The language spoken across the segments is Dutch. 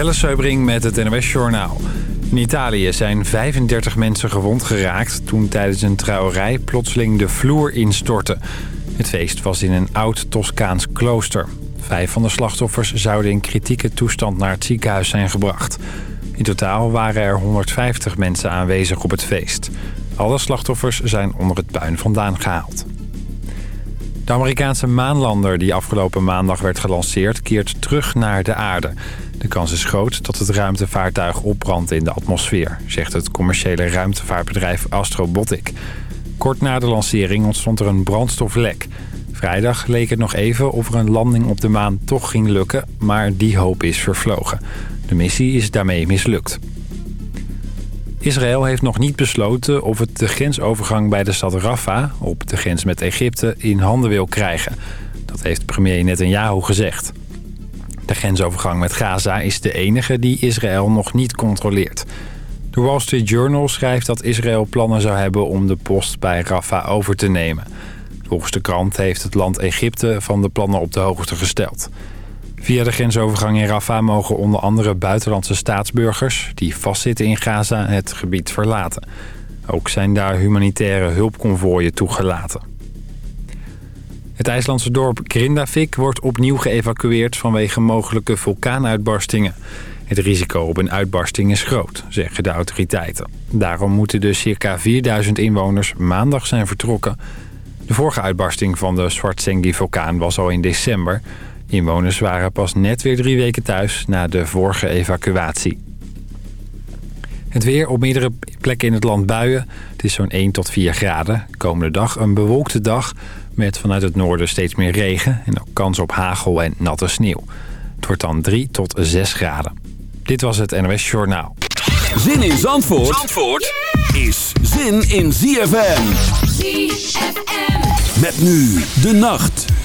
Jelle Seubring met het NOS Journaal. In Italië zijn 35 mensen gewond geraakt... toen tijdens een trouwerij plotseling de vloer instortte. Het feest was in een oud Toscaans klooster. Vijf van de slachtoffers zouden in kritieke toestand naar het ziekenhuis zijn gebracht. In totaal waren er 150 mensen aanwezig op het feest. Alle slachtoffers zijn onder het puin vandaan gehaald. De Amerikaanse maanlander die afgelopen maandag werd gelanceerd... keert terug naar de aarde. De kans is groot dat het ruimtevaartuig opbrandt in de atmosfeer... zegt het commerciële ruimtevaartbedrijf Astrobotic. Kort na de lancering ontstond er een brandstoflek. Vrijdag leek het nog even of er een landing op de maan toch ging lukken... maar die hoop is vervlogen. De missie is daarmee mislukt. Israël heeft nog niet besloten of het de grensovergang bij de stad Rafah... op de grens met Egypte in handen wil krijgen. Dat heeft premier Netanyahu gezegd. De grensovergang met Gaza is de enige die Israël nog niet controleert. De Wall Street Journal schrijft dat Israël plannen zou hebben om de post bij Rafah over te nemen. Volgens de krant heeft het land Egypte van de plannen op de hoogte gesteld. Via de grensovergang in Rafah mogen onder andere buitenlandse staatsburgers... die vastzitten in Gaza het gebied verlaten. Ook zijn daar humanitaire hulpconvooien toegelaten. Het IJslandse dorp Grindavik wordt opnieuw geëvacueerd vanwege mogelijke vulkaanuitbarstingen. Het risico op een uitbarsting is groot, zeggen de autoriteiten. Daarom moeten de circa 4000 inwoners maandag zijn vertrokken. De vorige uitbarsting van de Svartsengi-vulkaan was al in december. Inwoners waren pas net weer drie weken thuis na de vorige evacuatie. Het weer op meerdere plekken in het land buien. Het is zo'n 1 tot 4 graden. Komende dag een bewolkte dag met vanuit het noorden steeds meer regen... en ook kans op hagel en natte sneeuw. Het wordt dan 3 tot 6 graden. Dit was het NOS Journaal. Zin in Zandvoort, Zandvoort is zin in ZFM. ZFM. Met nu de nacht.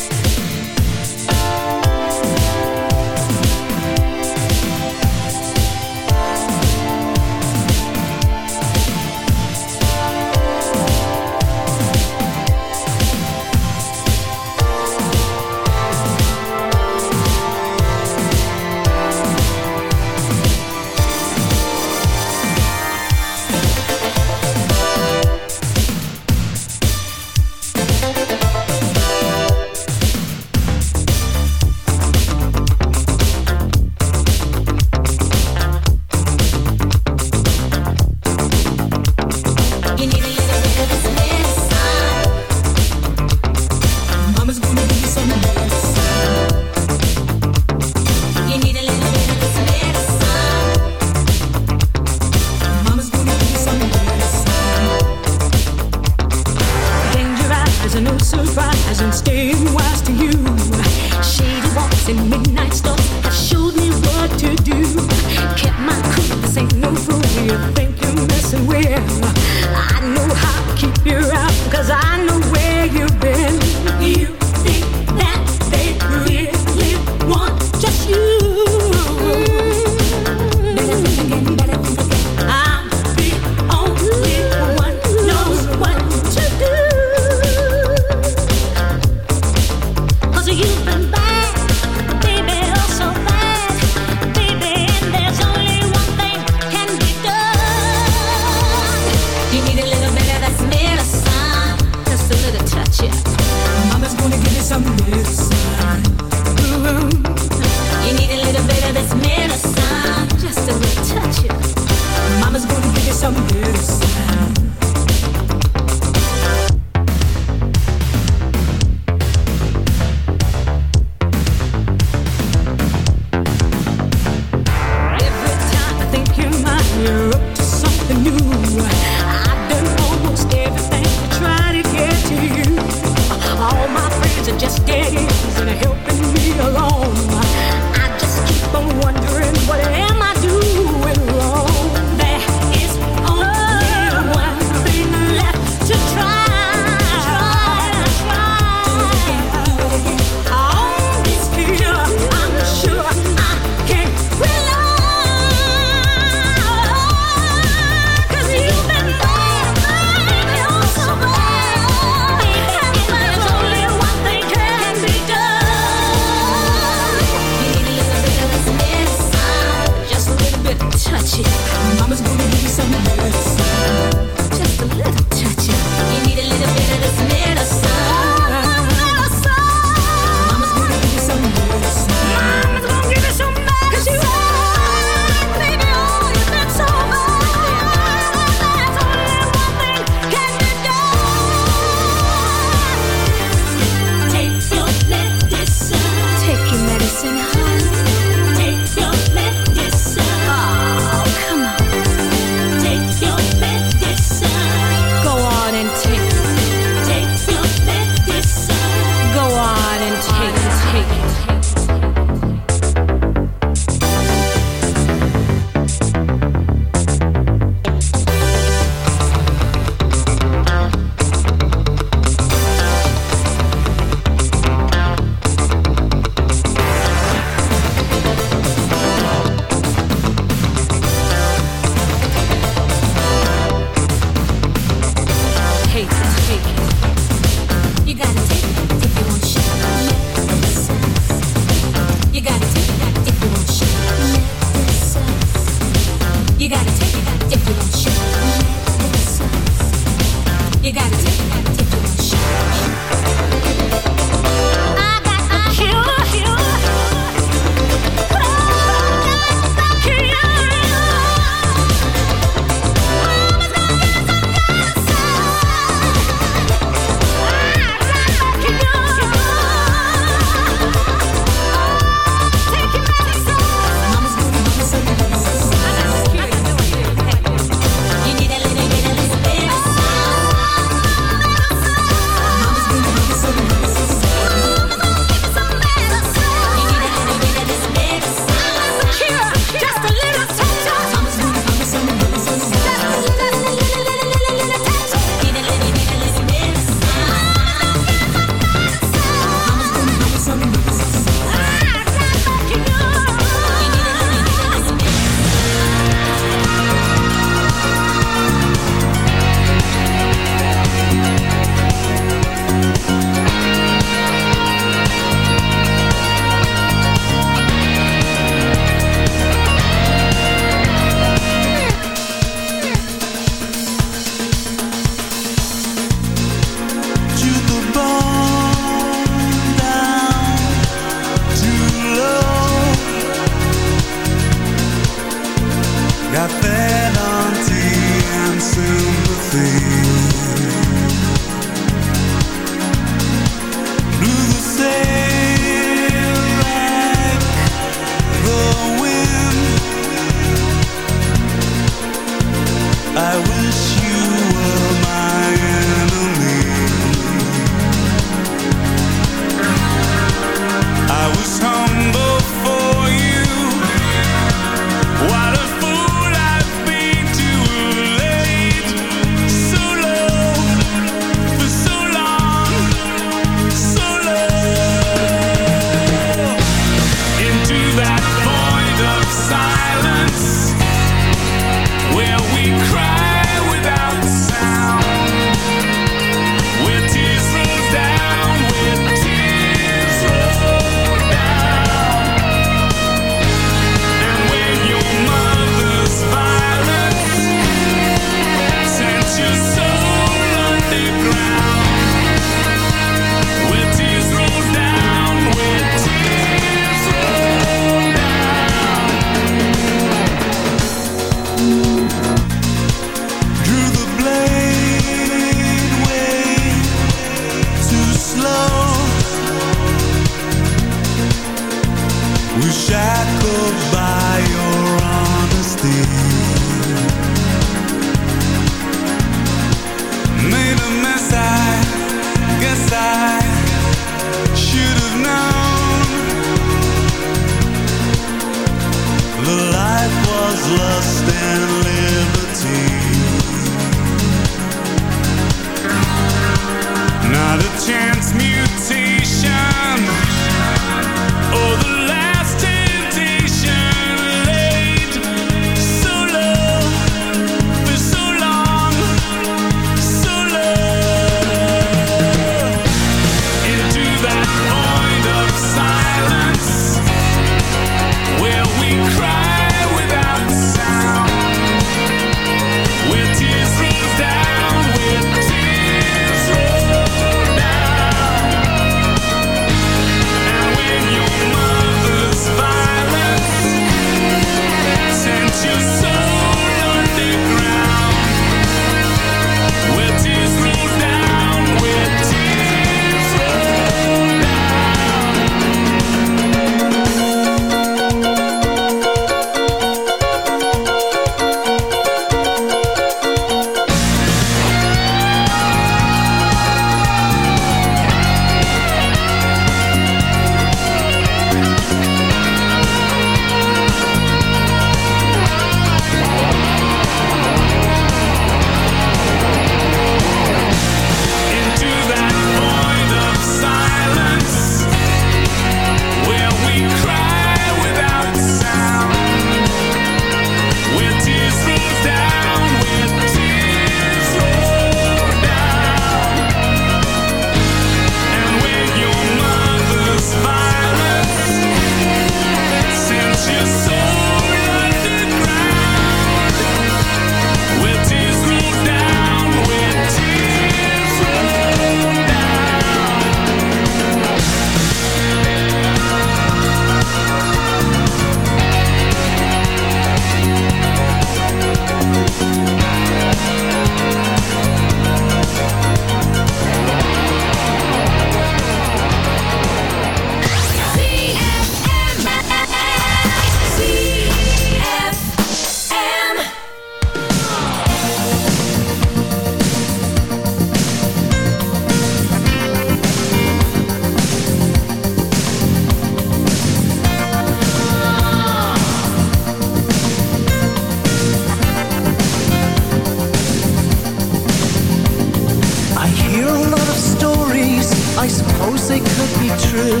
I suppose they could be true.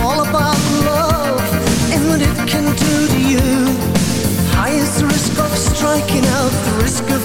All about love and what it can do to you. Highest risk of striking out The risk of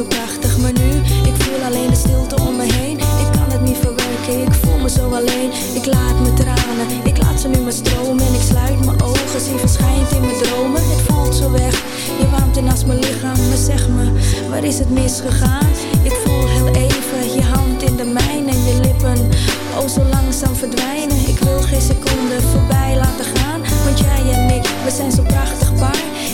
zo prachtig, maar nu Ik voel alleen de stilte om me heen. Ik kan het niet verwerken, ik voel me zo alleen. Ik laat mijn tranen, ik laat ze nu maar stromen. En ik sluit mijn ogen, zie verschijnt in mijn dromen. Het valt zo weg, je warmte naast mijn lichaam. Maar zeg me, waar is het misgegaan? Ik voel heel even je hand in de mijne En je lippen, oh zo langzaam verdwijnen. Ik wil geen seconde voorbij laten gaan Want jij en ik, we zijn zo prachtig paar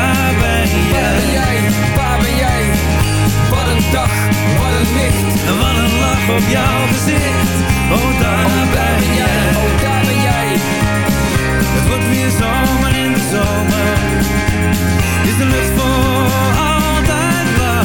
Waar ben Waar ben jij? jij? Waar ben jij? Wat een dag, wat een licht. En wat een lach op jouw gezicht. Oh, daar Oh, daar ben jij, jij. oh, daar ben jij. Het wordt weer zomer in de zomer. Is de lucht voor altijd blauw.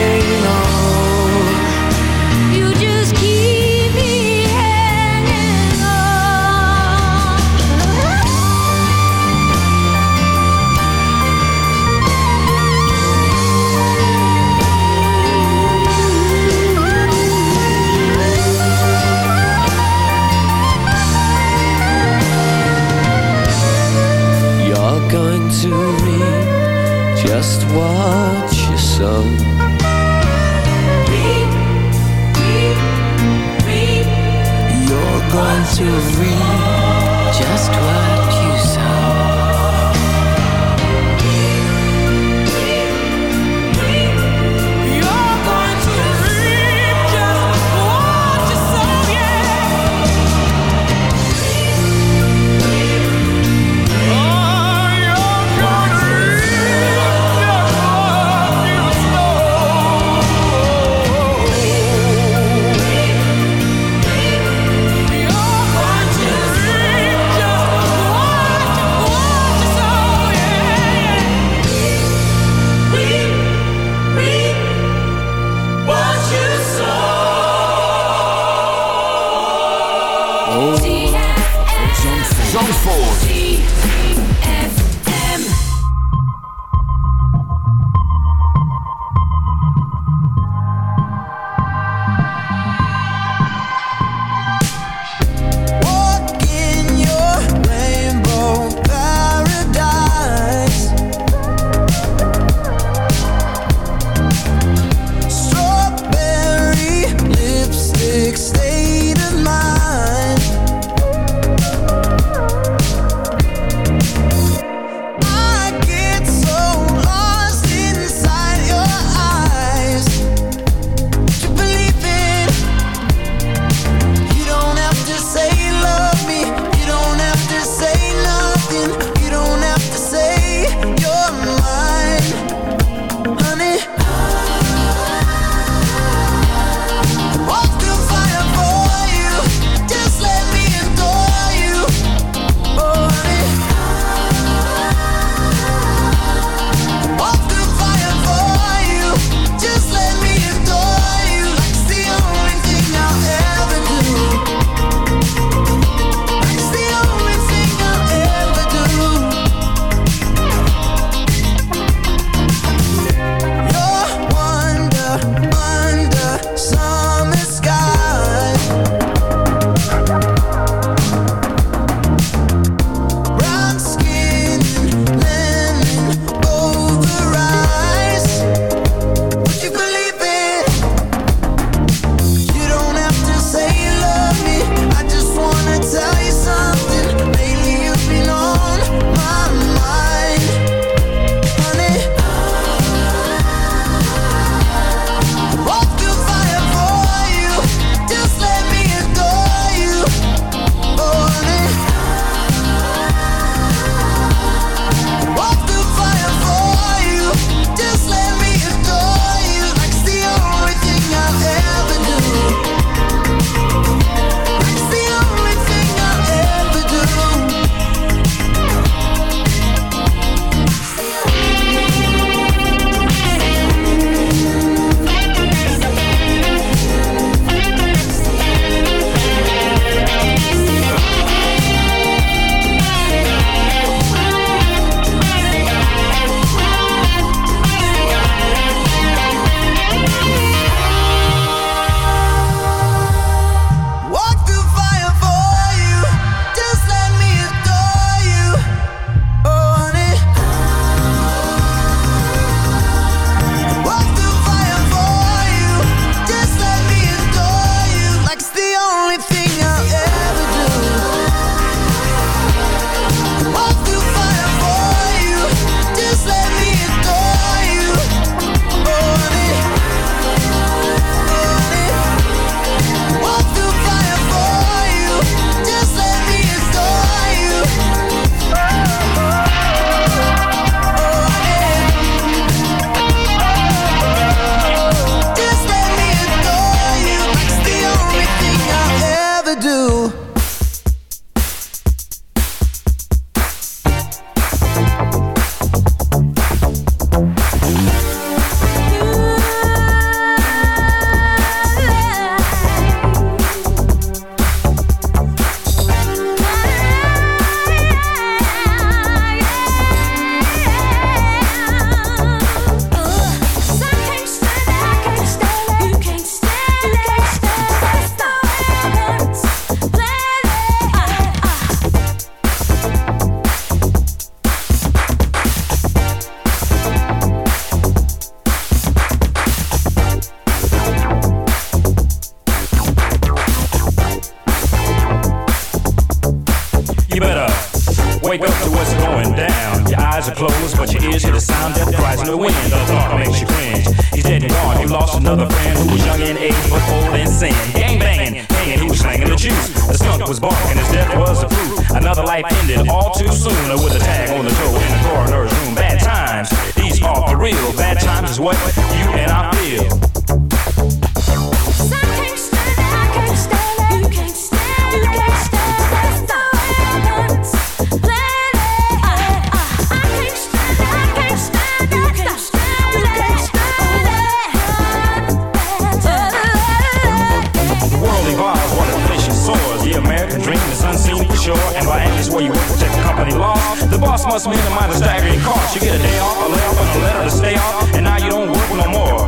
just what you sow. You're going to reap just what must minimize the staggering cost. You get a day off, a layoff, and a letter to stay off, and now you don't work no more.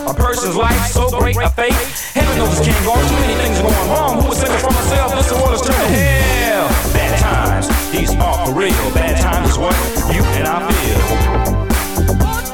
a person's life so great a fate? Heaven knows this can't go. Too many things going wrong. Who was thinking from myself? This world is turning hell. Bad times, these are for real. Bad times is what you and I feel.